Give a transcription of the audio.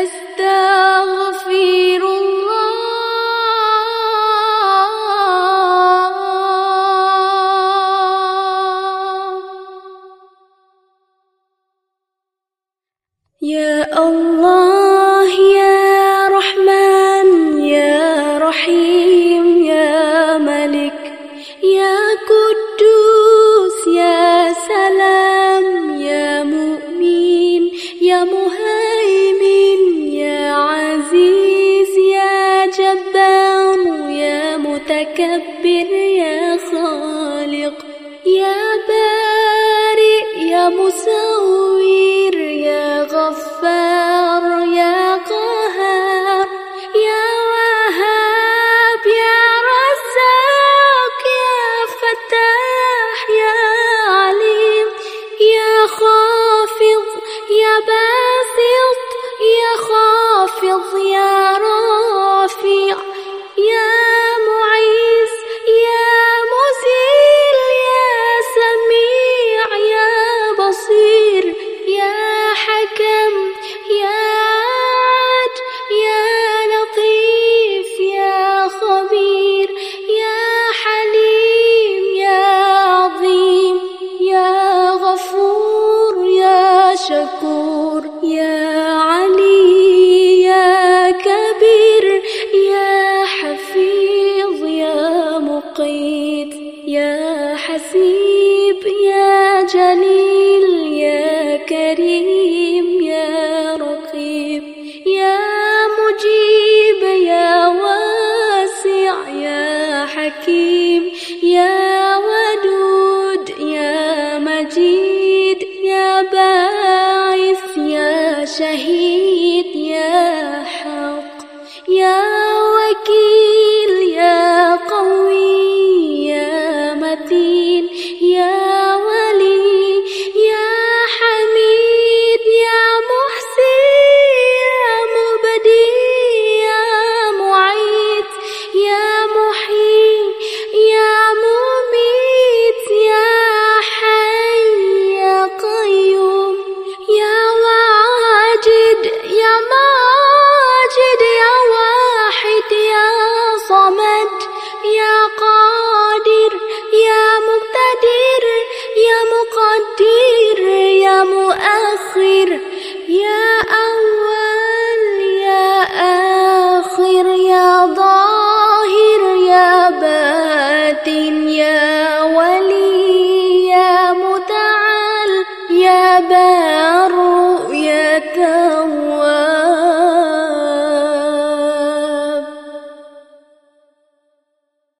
أستغفر الله. يا الله يا رحمن يا رحيم يا ملك يا قدوس يا سلام يا مؤمن يا مهيمن. متكبر يا خالق يا بارئ حسيب يا جليل يا كريم يا رقيب يا مجيب يا واسع يا حكيم يا